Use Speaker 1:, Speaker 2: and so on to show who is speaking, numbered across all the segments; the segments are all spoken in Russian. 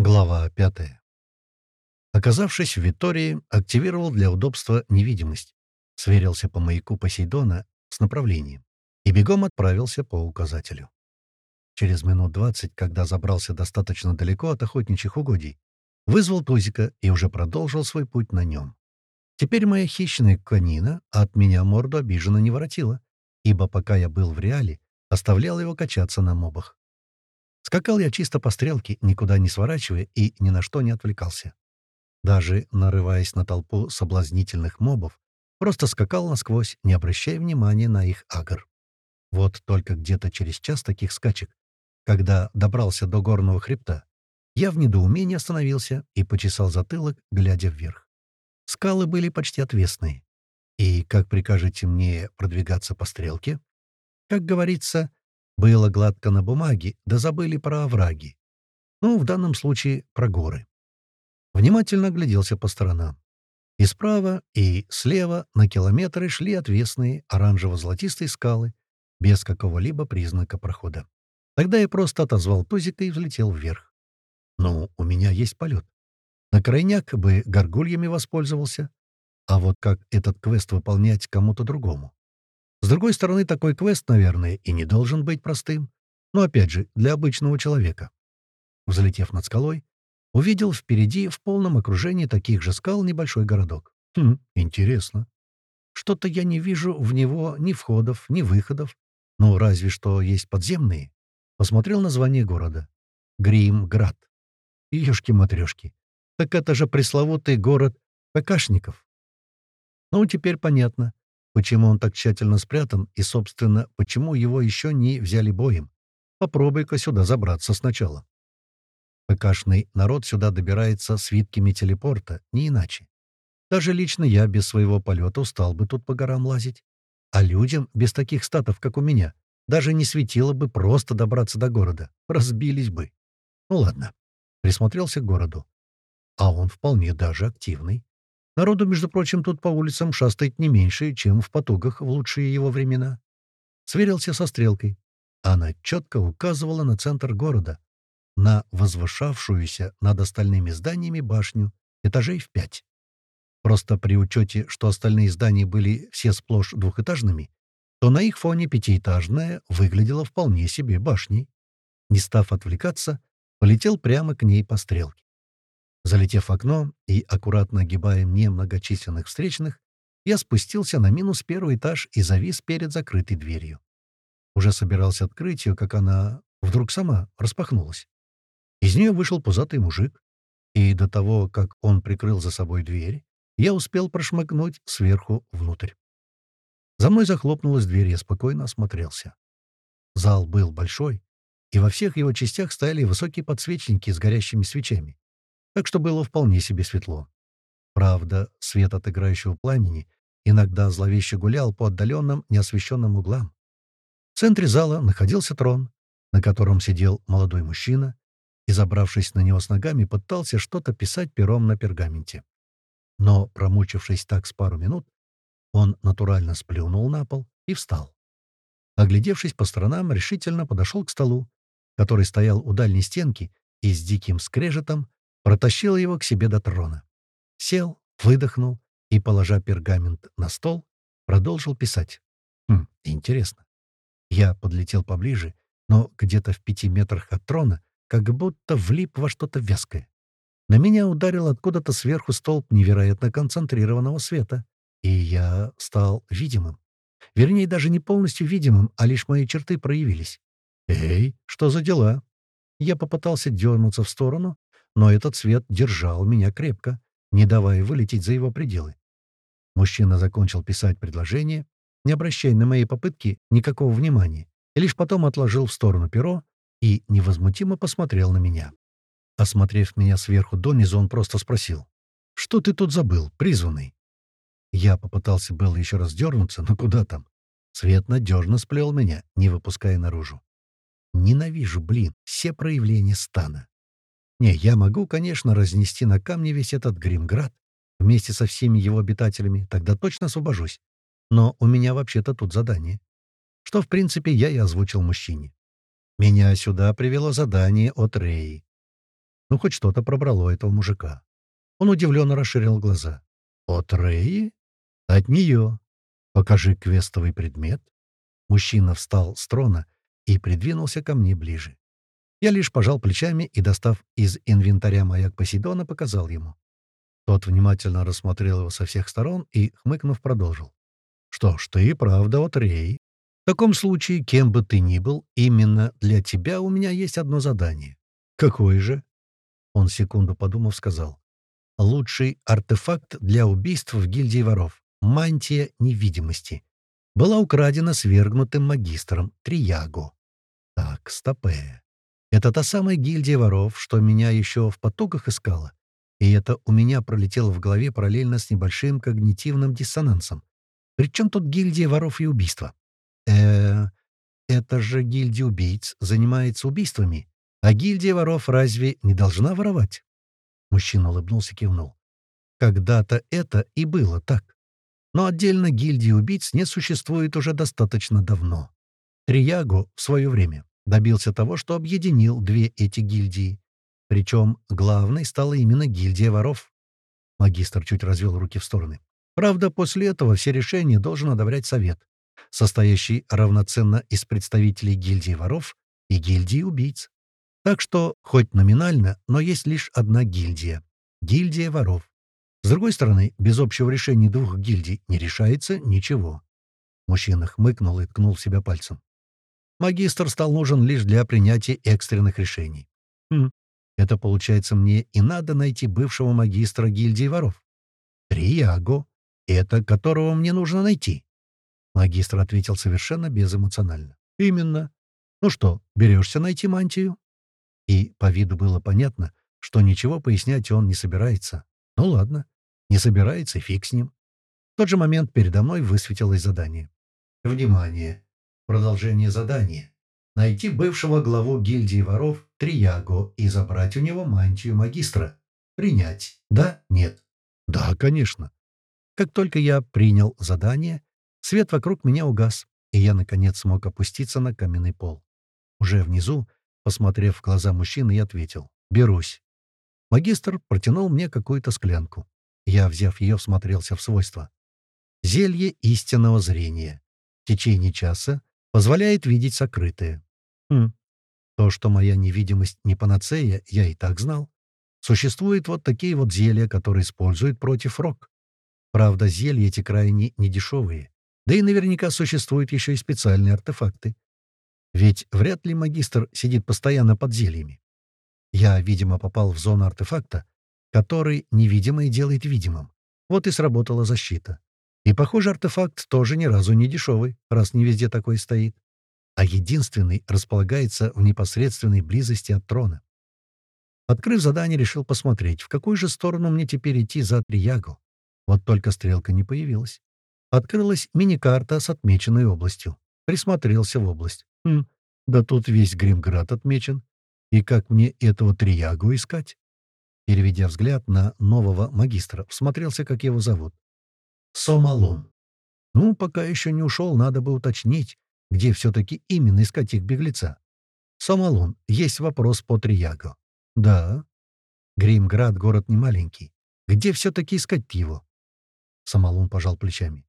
Speaker 1: Глава 5. Оказавшись в Витории, активировал для удобства невидимость, сверился по маяку Посейдона с направлением и бегом отправился по указателю. Через минут двадцать, когда забрался достаточно далеко от охотничьих угодий, вызвал Тузика и уже продолжил свой путь на нем. Теперь моя хищная конина от меня морду обиженно не воротила, ибо пока я был в реале, оставлял его качаться на мобах. Скакал я чисто по стрелке, никуда не сворачивая и ни на что не отвлекался. Даже нарываясь на толпу соблазнительных мобов, просто скакал насквозь, не обращая внимания на их агр. Вот только где-то через час таких скачек, когда добрался до горного хребта, я в недоумении остановился и почесал затылок, глядя вверх. Скалы были почти отвесные. И как прикажете мне продвигаться по стрелке? Как говорится, было гладко на бумаге, да забыли про овраги. Ну, в данном случае про горы. Внимательно огляделся по сторонам. И справа, и слева на километры шли отвесные оранжево-золотистые скалы, без какого-либо признака прохода. Тогда я просто отозвал тузика и взлетел вверх. Ну, у меня есть полет. На крайняк бы горгульями воспользовался. А вот как этот квест выполнять кому-то другому? С другой стороны, такой квест, наверное, и не должен быть простым. Но опять же, для обычного человека. Взлетев над скалой, увидел впереди в полном окружении таких же скал небольшой городок. Хм, интересно. Что-то я не вижу в него ни входов, ни выходов. Ну, разве что есть подземные. Посмотрел название города. Гримград. Ёшки-матрёшки. Так это же пресловутый город ПКшников. Ну, теперь понятно почему он так тщательно спрятан и, собственно, почему его еще не взяли боем. Попробуй-ка сюда забраться сначала. ПКшный народ сюда добирается с витками телепорта, не иначе. Даже лично я без своего полета устал бы тут по горам лазить. А людям, без таких статов, как у меня, даже не светило бы просто добраться до города. Разбились бы. Ну ладно. Присмотрелся к городу. А он вполне даже активный. Народу, между прочим, тут по улицам шастает не меньше, чем в потугах в лучшие его времена. Сверился со стрелкой. Она четко указывала на центр города, на возвышавшуюся над остальными зданиями башню, этажей в пять. Просто при учете, что остальные здания были все сплошь двухэтажными, то на их фоне пятиэтажная выглядела вполне себе башней. Не став отвлекаться, полетел прямо к ней по стрелке. Залетев в окно и аккуратно огибая немногочисленных встречных, я спустился на минус первый этаж и завис перед закрытой дверью. Уже собирался открыть ее, как она вдруг сама распахнулась. Из нее вышел пузатый мужик, и до того, как он прикрыл за собой дверь, я успел прошмыгнуть сверху внутрь. За мной захлопнулась дверь, я спокойно осмотрелся. Зал был большой, и во всех его частях стояли высокие подсвечники с горящими свечами так что было вполне себе светло. Правда, свет от играющего пламени иногда зловеще гулял по отдаленным, неосвещенным углам. В центре зала находился трон, на котором сидел молодой мужчина и, забравшись на него с ногами, пытался что-то писать пером на пергаменте. Но, промучившись так с пару минут, он натурально сплюнул на пол и встал. Оглядевшись по сторонам, решительно подошел к столу, который стоял у дальней стенки и с диким скрежетом протащил его к себе до трона. Сел, выдохнул и, положа пергамент на стол, продолжил писать. Хм, интересно. Я подлетел поближе, но где-то в пяти метрах от трона как будто влип во что-то вязкое. На меня ударил откуда-то сверху столб невероятно концентрированного света, и я стал видимым. Вернее, даже не полностью видимым, а лишь мои черты проявились. «Эй, что за дела?» Я попытался дернуться в сторону, но этот свет держал меня крепко, не давая вылететь за его пределы. Мужчина закончил писать предложение, не обращая на мои попытки никакого внимания, и лишь потом отложил в сторону перо и невозмутимо посмотрел на меня. Осмотрев меня сверху донизу, он просто спросил, «Что ты тут забыл, призванный?» Я попытался было еще раз дернуться, но куда там? Свет надежно сплел меня, не выпуская наружу. Ненавижу, блин, все проявления стана. Не, я могу, конечно, разнести на камни весь этот Гримград вместе со всеми его обитателями, тогда точно освобожусь. Но у меня вообще-то тут задание. Что, в принципе, я и озвучил мужчине. Меня сюда привело задание от Реи. Ну, хоть что-то пробрало этого мужика. Он удивленно расширил глаза. «От Рэи? От нее. Покажи квестовый предмет». Мужчина встал с трона и придвинулся ко мне ближе. Я лишь пожал плечами и, достав из инвентаря маяк Посейдона, показал ему. Тот внимательно рассмотрел его со всех сторон и, хмыкнув, продолжил. «Что ж, ты правда от Рей. В таком случае, кем бы ты ни был, именно для тебя у меня есть одно задание. Какое же?» Он секунду подумав, сказал. «Лучший артефакт для убийств в гильдии воров. Мантия невидимости. Была украдена свергнутым магистром Трияго. Так, стопе. Это та самая гильдия воров, что меня еще в потоках искала. И это у меня пролетело в голове параллельно с небольшим когнитивным диссонансом. Причем тут гильдия воров и убийства? э это же гильдия убийц занимается убийствами. А гильдия воров разве не должна воровать? Мужчина улыбнулся и кивнул. Когда-то это и было так. Но отдельно гильдии убийц не существует уже достаточно давно. Трияго в свое время добился того, что объединил две эти гильдии. Причем главной стала именно гильдия воров. Магистр чуть развел руки в стороны. Правда, после этого все решения должен одобрять совет, состоящий равноценно из представителей гильдии воров и гильдии убийц. Так что, хоть номинально, но есть лишь одна гильдия — гильдия воров. С другой стороны, без общего решения двух гильдий не решается ничего. Мужчина хмыкнул и ткнул себя пальцем. Магистр стал нужен лишь для принятия экстренных решений. Хм, это, получается, мне и надо найти бывшего магистра гильдии воров. Триаго, это которого мне нужно найти. Магистр ответил совершенно безэмоционально. «Именно. Ну что, берешься найти мантию?» И по виду было понятно, что ничего пояснять он не собирается. Ну ладно, не собирается, фиг с ним. В тот же момент передо мной высветилось задание. «Внимание! Продолжение задания. Найти бывшего главу гильдии воров Трияго и забрать у него мантию магистра. Принять. Да? Нет?» «Да, конечно». Как только я принял задание, свет вокруг меня угас, и я, наконец, смог опуститься на каменный пол. Уже внизу, посмотрев в глаза мужчины, я ответил «Берусь». Магистр протянул мне какую-то склянку. Я, взяв ее, всмотрелся в свойства. Зелье истинного зрения. В течение часа позволяет видеть сокрытое. Хм. То, что моя невидимость не панацея, я и так знал. Существуют вот такие вот зелья, которые используют против рок. Правда, зелья эти крайне недешевые. Да и наверняка существуют еще и специальные артефакты. Ведь вряд ли магистр сидит постоянно под зельями. Я, видимо, попал в зону артефакта, который невидимое делает видимым. Вот и сработала защита. И, похоже, артефакт тоже ни разу не дешевый, раз не везде такой стоит. А единственный располагается в непосредственной близости от трона. Открыв задание, решил посмотреть, в какую же сторону мне теперь идти за Триягу. Вот только стрелка не появилась. Открылась мини-карта с отмеченной областью. Присмотрелся в область. Хм, да тут весь Гримград отмечен. И как мне этого Триягу искать? Переведя взгляд на нового магистра, всмотрелся, как его зовут. Сомалон. Ну, пока еще не ушел, надо бы уточнить, где все-таки именно искать их беглеца. Сомалон, есть вопрос по Трияго. Да. Гримград — город немаленький. Где все-таки искать его? Самолун пожал плечами.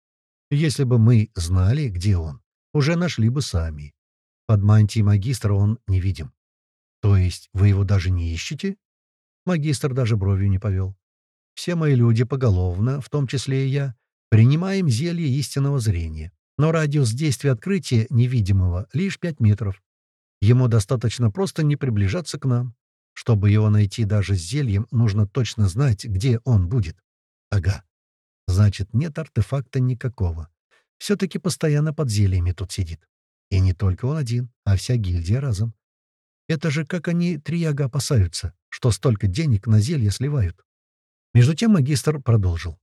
Speaker 1: Если бы мы знали, где он, уже нашли бы сами. Под мантией магистра он невидим. То есть вы его даже не ищете? Магистр даже бровью не повел. Все мои люди поголовно, в том числе и я, Принимаем зелье истинного зрения, но радиус действия открытия невидимого лишь 5 метров. Ему достаточно просто не приближаться к нам. Чтобы его найти даже с зельем, нужно точно знать, где он будет. Ага. Значит, нет артефакта никакого. Все-таки постоянно под зельями тут сидит. И не только он один, а вся гильдия разом. Это же как они трияга опасаются, что столько денег на зелье сливают. Между тем магистр продолжил.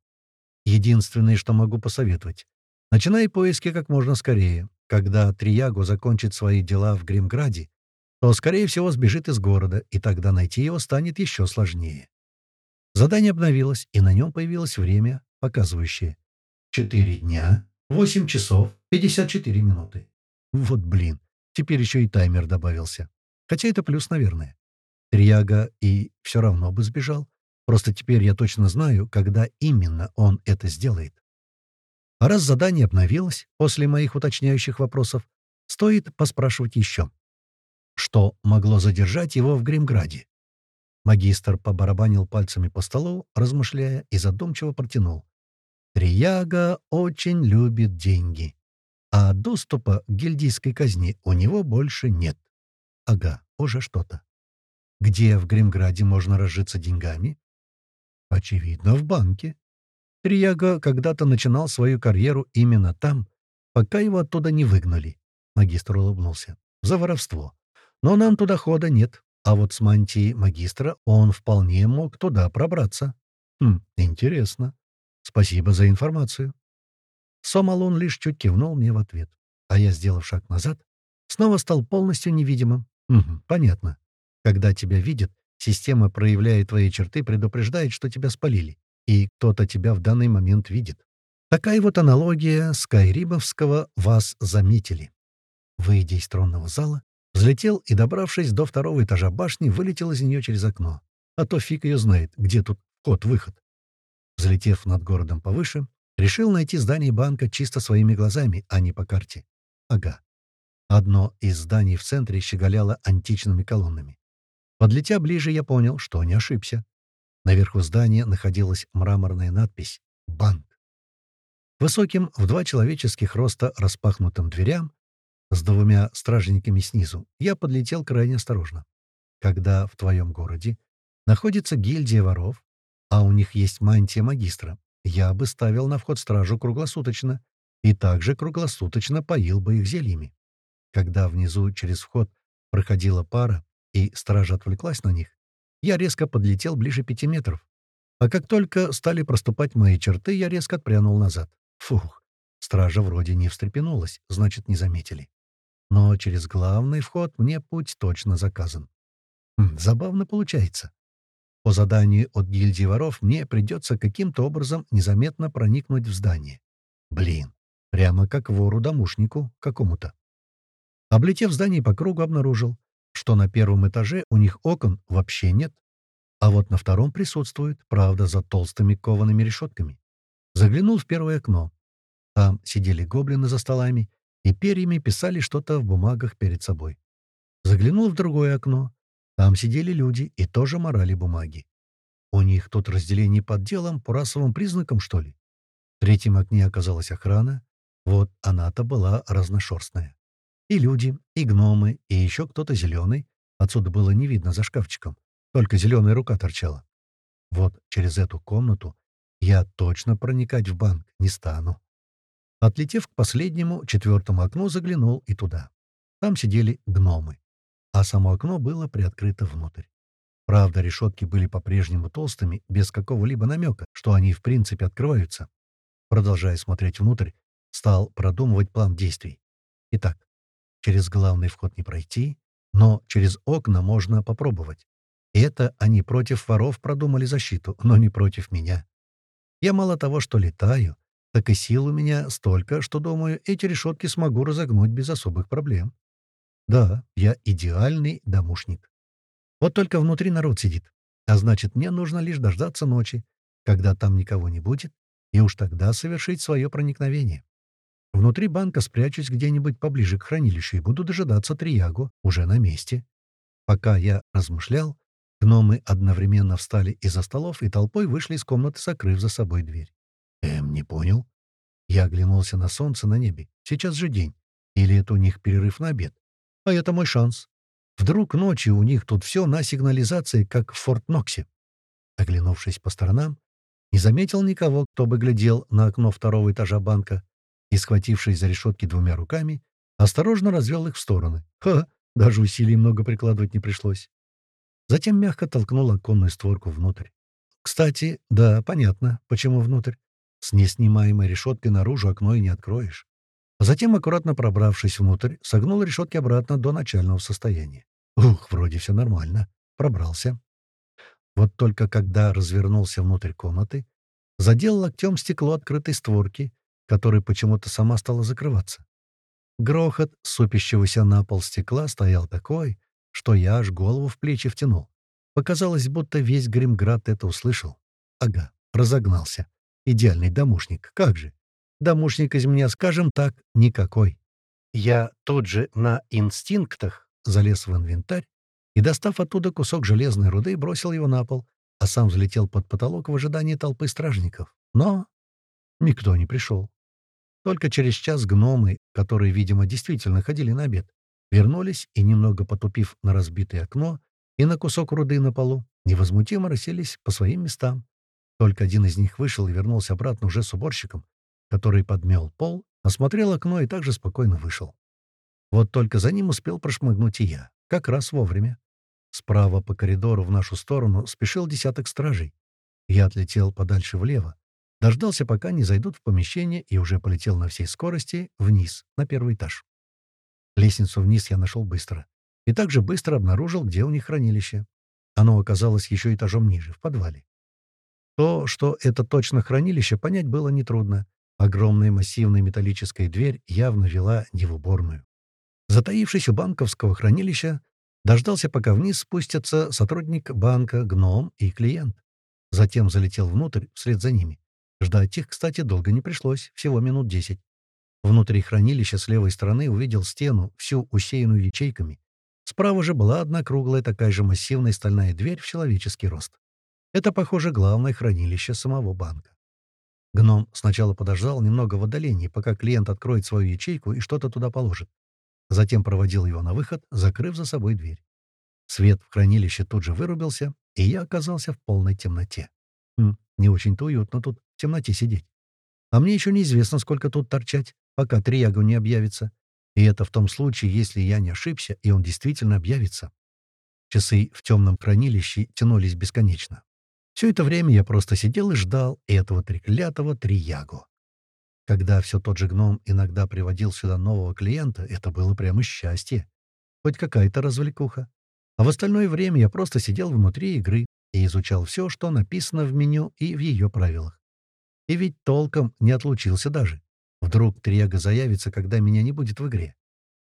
Speaker 1: Единственное, что могу посоветовать. Начинай поиски как можно скорее. Когда Трияго закончит свои дела в Гримграде, то, скорее всего, сбежит из города, и тогда найти его станет еще сложнее. Задание обновилось, и на нем появилось время, показывающее. Четыре дня, восемь часов, пятьдесят четыре минуты. Вот блин, теперь еще и таймер добавился. Хотя это плюс, наверное. Трияга и все равно бы сбежал. Просто теперь я точно знаю, когда именно он это сделает. А раз задание обновилось после моих уточняющих вопросов, стоит поспрашивать еще. Что могло задержать его в Гримграде? Магистр побарабанил пальцами по столу, размышляя, и задумчиво протянул. Трияга очень любит деньги, а доступа к гильдийской казни у него больше нет. Ага, уже что-то. Где в Гримграде можно разжиться деньгами? Очевидно, в банке. Трияга когда-то начинал свою карьеру именно там, пока его оттуда не выгнали. Магистр улыбнулся. За воровство. Но нам туда хода нет. А вот с мантией магистра он вполне мог туда пробраться. Хм, интересно. Спасибо за информацию. Сомалун лишь чуть кивнул мне в ответ. А я, сделав шаг назад, снова стал полностью невидимым. Угу, понятно. Когда тебя видят, система проявляет твои черты, предупреждает, что тебя спалили, и кто-то тебя в данный момент видит. Такая вот аналогия Скайрибовского «вас заметили». Выйдя из тронного зала, взлетел и, добравшись до второго этажа башни, вылетел из нее через окно. А то фиг ее знает, где тут вход-выход. Взлетев над городом повыше, решил найти здание банка чисто своими глазами, а не по карте. Ага. Одно из зданий в центре щеголяло античными колоннами. Подлетя ближе, я понял, что не ошибся. Наверху здания находилась мраморная надпись «Банк». Высоким, в два человеческих роста распахнутым дверям, с двумя стражниками снизу, я подлетел крайне осторожно. Когда в твоем городе находится гильдия воров, а у них есть мантия магистра, я бы ставил на вход стражу круглосуточно и также круглосуточно поил бы их зельями. Когда внизу через вход проходила пара, и стража отвлеклась на них, я резко подлетел ближе пяти метров. А как только стали проступать мои черты, я резко отпрянул назад. Фух, стража вроде не встрепенулась, значит, не заметили. Но через главный вход мне путь точно заказан. Хм, забавно получается. По заданию от гильдии воров мне придется каким-то образом незаметно проникнуть в здание. Блин, прямо как вору-домушнику какому-то. Облетев здание по кругу, обнаружил, что на первом этаже у них окон вообще нет, а вот на втором присутствует, правда, за толстыми коваными решетками. Заглянул в первое окно. Там сидели гоблины за столами и перьями писали что-то в бумагах перед собой. Заглянул в другое окно. Там сидели люди и тоже морали бумаги. У них тут разделение под делом по расовым признакам, что ли? В третьем окне оказалась охрана. Вот она-то была разношерстная. И люди, и гномы, и еще кто-то зеленый. Отсюда было не видно за шкафчиком. Только зеленая рука торчала. Вот через эту комнату я точно проникать в банк не стану. Отлетев к последнему, четвертому окну, заглянул и туда. Там сидели гномы. А само окно было приоткрыто внутрь. Правда, решетки были по-прежнему толстыми, без какого-либо намека, что они в принципе открываются. Продолжая смотреть внутрь, стал продумывать план действий. Итак, Через главный вход не пройти, но через окна можно попробовать. И это они против воров продумали защиту, но не против меня. Я мало того, что летаю, так и сил у меня столько, что, думаю, эти решетки смогу разогнуть без особых проблем. Да, я идеальный домушник. Вот только внутри народ сидит. А значит, мне нужно лишь дождаться ночи, когда там никого не будет, и уж тогда совершить свое проникновение. Внутри банка спрячусь где-нибудь поближе к хранилищу и буду дожидаться Триягу уже на месте. Пока я размышлял, гномы одновременно встали из-за столов и толпой вышли из комнаты, закрыв за собой дверь. Эм, не понял. Я оглянулся на солнце на небе. Сейчас же день. Или это у них перерыв на обед? А это мой шанс. Вдруг ночью у них тут все на сигнализации, как в Форт-Ноксе. Оглянувшись по сторонам, не заметил никого, кто бы глядел на окно второго этажа банка, и, схватившись за решетки двумя руками, осторожно развел их в стороны. Ха, даже усилий много прикладывать не пришлось. Затем мягко толкнул оконную створку внутрь. Кстати, да, понятно, почему внутрь. С неснимаемой решеткой наружу окно и не откроешь. Затем, аккуратно пробравшись внутрь, согнул решетки обратно до начального состояния. Ух, вроде все нормально. Пробрался. Вот только когда развернулся внутрь комнаты, задел локтем стекло открытой створки которая почему-то сама стала закрываться. Грохот супящегося на пол стекла стоял такой, что я аж голову в плечи втянул. Показалось, будто весь Гримград это услышал. Ага, разогнался. Идеальный домушник, как же. Домушник из меня, скажем так, никакой. Я тут же на инстинктах залез в инвентарь и, достав оттуда кусок железной руды, бросил его на пол, а сам взлетел под потолок в ожидании толпы стражников. Но никто не пришел. Только через час гномы, которые, видимо, действительно ходили на обед, вернулись и, немного потупив на разбитое окно и на кусок руды на полу, невозмутимо расселись по своим местам. Только один из них вышел и вернулся обратно уже с уборщиком, который подмел пол, осмотрел окно и также спокойно вышел. Вот только за ним успел прошмыгнуть и я, как раз вовремя. Справа по коридору в нашу сторону спешил десяток стражей. Я отлетел подальше влево, дождался, пока не зайдут в помещение, и уже полетел на всей скорости вниз, на первый этаж. Лестницу вниз я нашел быстро. И также быстро обнаружил, где у них хранилище. Оно оказалось еще этажом ниже, в подвале. То, что это точно хранилище, понять было нетрудно. Огромная массивная металлическая дверь явно вела не в уборную. Затаившись у банковского хранилища, Дождался, пока вниз спустятся сотрудник банка, гном и клиент. Затем залетел внутрь, вслед за ними. Ждать их, кстати, долго не пришлось, всего минут десять. Внутри хранилища с левой стороны увидел стену, всю усеянную ячейками. Справа же была одна круглая, такая же массивная стальная дверь в человеческий рост. Это, похоже, главное хранилище самого банка. Гном сначала подождал немного в отдалении, пока клиент откроет свою ячейку и что-то туда положит. Затем проводил его на выход, закрыв за собой дверь. Свет в хранилище тут же вырубился, и я оказался в полной темноте. Не очень-то уютно тут в темноте сидеть. А мне еще неизвестно, сколько тут торчать, пока Триягу не объявится. И это в том случае, если я не ошибся, и он действительно объявится. Часы в темном хранилище тянулись бесконечно. Все это время я просто сидел и ждал этого треклятого Триягу. Когда все тот же гном иногда приводил сюда нового клиента, это было прямо счастье. Хоть какая-то развлекуха. А в остальное время я просто сидел внутри игры и изучал все, что написано в меню и в ее правилах. И ведь толком не отлучился даже. Вдруг Триага заявится, когда меня не будет в игре.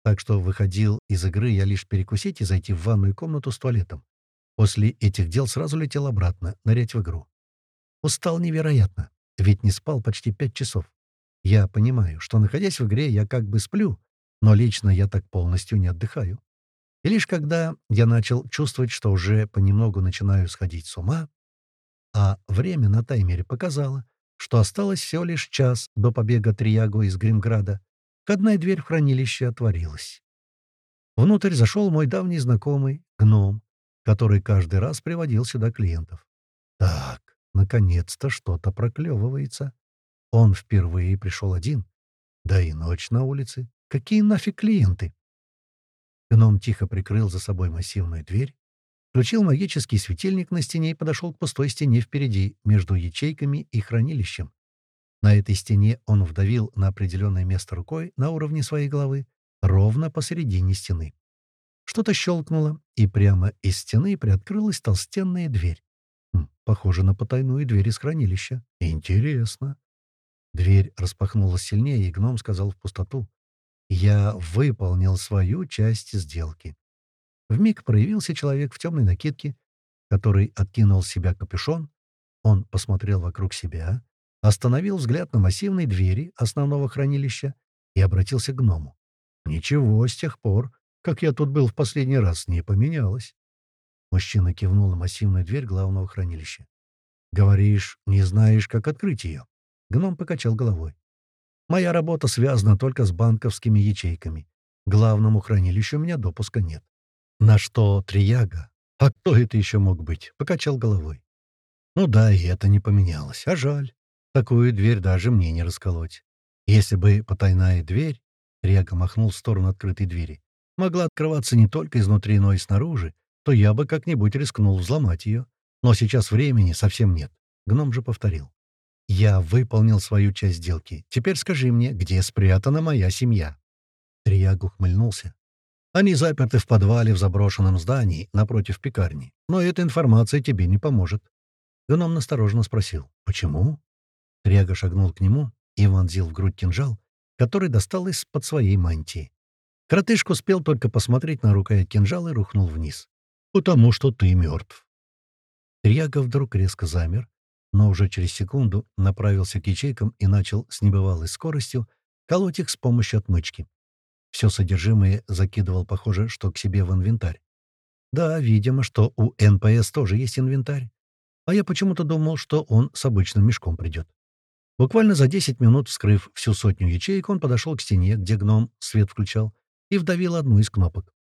Speaker 1: Так что выходил из игры я лишь перекусить и зайти в ванную комнату с туалетом. После этих дел сразу летел обратно, нырять в игру. Устал невероятно, ведь не спал почти пять часов. Я понимаю, что, находясь в игре, я как бы сплю, но лично я так полностью не отдыхаю. И лишь когда я начал чувствовать, что уже понемногу начинаю сходить с ума, а время на таймере показало, что осталось всего лишь час до побега Триаго из Гримграда, входная дверь в хранилище отворилась. Внутрь зашел мой давний знакомый, гном, который каждый раз приводил сюда клиентов. Так, наконец-то что-то проклевывается. Он впервые пришел один. Да и ночь на улице. Какие нафиг клиенты? Гном тихо прикрыл за собой массивную дверь, включил магический светильник на стене и подошел к пустой стене впереди, между ячейками и хранилищем. На этой стене он вдавил на определенное место рукой на уровне своей головы, ровно посередине стены. Что-то щелкнуло, и прямо из стены приоткрылась толстенная дверь. Хм, похоже на потайную дверь из хранилища. Интересно. Дверь распахнулась сильнее, и гном сказал в пустоту. «Я выполнил свою часть сделки». Вмиг проявился человек в темной накидке, который откинул с себя капюшон. Он посмотрел вокруг себя, остановил взгляд на массивной двери основного хранилища и обратился к гному. «Ничего, с тех пор, как я тут был в последний раз, не поменялось». Мужчина кивнул на массивную дверь главного хранилища. «Говоришь, не знаешь, как открыть ее?» Гном покачал головой. «Моя работа связана только с банковскими ячейками. Главному хранилищу у меня допуска нет». «На что Трияга? А кто это еще мог быть?» — покачал головой. «Ну да, и это не поменялось. А жаль. Такую дверь даже мне не расколоть. Если бы потайная дверь...» — Трияга махнул в сторону открытой двери. «Могла открываться не только изнутри, но и снаружи, то я бы как-нибудь рискнул взломать ее. Но сейчас времени совсем нет». Гном же повторил. «Я выполнил свою часть сделки. Теперь скажи мне, где спрятана моя семья?» Триаг ухмыльнулся. «Они заперты в подвале в заброшенном здании напротив пекарни. Но эта информация тебе не поможет». Гном настороженно спросил. «Почему?» Триага шагнул к нему и вонзил в грудь кинжал, который достал из-под своей мантии. Кротышка успел только посмотреть на рукоять кинжала и рухнул вниз. «Потому что ты мертв. Трияга вдруг резко замер, но уже через секунду направился к ячейкам и начал с небывалой скоростью колоть их с помощью отмычки. Все содержимое закидывал, похоже, что к себе в инвентарь. Да, видимо, что у НПС тоже есть инвентарь. А я почему-то думал, что он с обычным мешком придет. Буквально за 10 минут, вскрыв всю сотню ячеек, он подошел к стене, где гном свет включал, и вдавил одну из кнопок.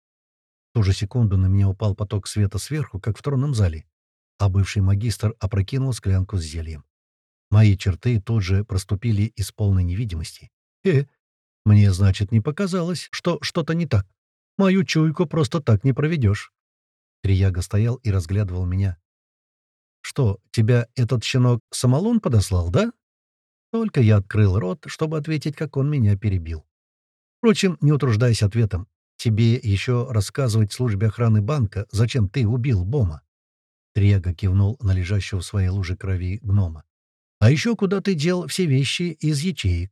Speaker 1: В ту же секунду на меня упал поток света сверху, как в тронном зале, а бывший магистр опрокинул склянку с зельем. Мои черты тут же проступили из полной невидимости. Э, мне, значит, не показалось, что что-то не так. Мою чуйку просто так не проведешь. Трияга стоял и разглядывал меня. «Что, тебя этот щенок самолун подослал, да?» Только я открыл рот, чтобы ответить, как он меня перебил. Впрочем, не утруждайся ответом. Тебе еще рассказывать службе охраны банка, зачем ты убил Бома. Трияга кивнул на лежащего в своей луже крови гнома. «А еще куда ты дел все вещи из ячеек?»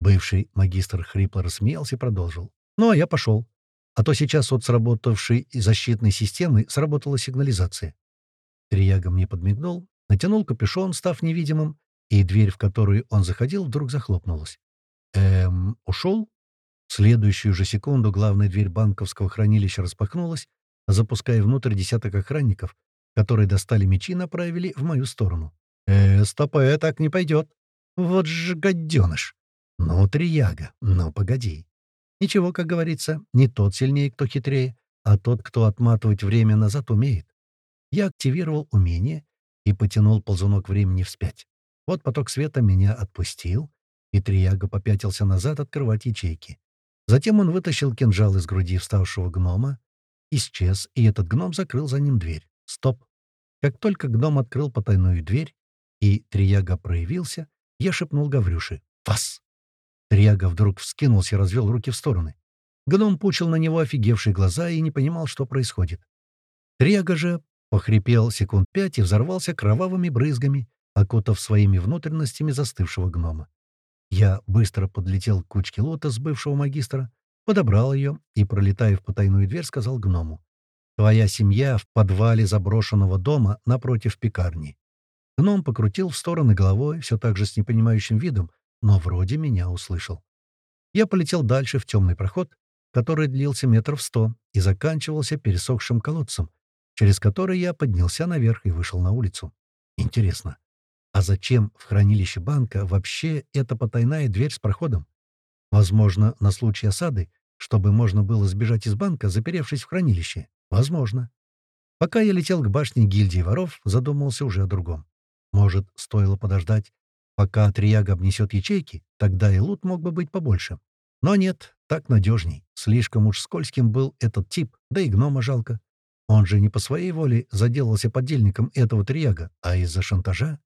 Speaker 1: Бывший магистр хрипло рассмеялся и продолжил. «Ну, а я пошел. А то сейчас от сработавшей защитной системы сработала сигнализация». Трияга мне подмигнул, натянул капюшон, став невидимым, и дверь, в которую он заходил, вдруг захлопнулась. «Эм, ушел?» В следующую же секунду главная дверь банковского хранилища распахнулась, запуская внутрь десяток охранников, которые достали мечи и направили в мою сторону. «Э, стоп, э, так не пойдет. Вот же гаденыш!» «Ну, Трияга, ну, погоди. Ничего, как говорится, не тот сильнее, кто хитрее, а тот, кто отматывать время назад умеет. Я активировал умение и потянул ползунок времени вспять. Вот поток света меня отпустил, и Трияга попятился назад открывать ячейки. Затем он вытащил кинжал из груди вставшего гнома, исчез, и этот гном закрыл за ним дверь. Стоп. Как только гном открыл потайную дверь, и Трияга проявился, я шепнул Гаврюше «Вас!». Трияга вдруг вскинулся и развел руки в стороны. Гном пучил на него офигевшие глаза и не понимал, что происходит. Трияга же похрипел секунд пять и взорвался кровавыми брызгами, окутав своими внутренностями застывшего гнома. Я быстро подлетел к кучке лота с бывшего магистра, подобрал ее и, пролетая в потайную дверь, сказал гному. «Твоя семья в подвале заброшенного дома напротив пекарни». Гном покрутил в стороны головой, все так же с непонимающим видом, но вроде меня услышал. Я полетел дальше в темный проход, который длился метров сто и заканчивался пересохшим колодцем, через который я поднялся наверх и вышел на улицу. Интересно, а зачем в хранилище банка вообще эта потайная дверь с проходом? Возможно, на случай осады, чтобы можно было сбежать из банка, заперевшись в хранилище. Возможно. Пока я летел к башне гильдии воров, задумался уже о другом. Может, стоило подождать, пока Трияга обнесет ячейки, тогда и лут мог бы быть побольше. Но нет, так надежней. Слишком уж скользким был этот тип, да и гнома жалко. Он же не по своей воле заделался подельником этого Трияга, а из-за шантажа.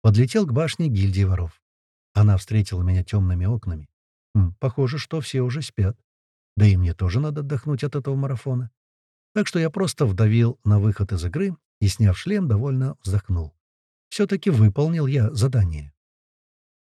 Speaker 1: Подлетел к башне гильдии воров. Она встретила меня темными окнами. Хм, похоже, что все уже спят. Да и мне тоже надо отдохнуть от этого марафона. Так что я просто вдавил на выход из игры и, сняв шлем, довольно вздохнул. Все-таки выполнил я задание.